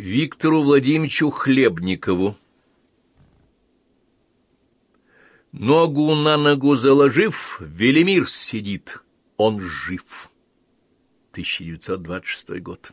Виктору Владимировичу Хлебникову Ногу на ногу заложив, Велимир сидит, он жив. 1926 год.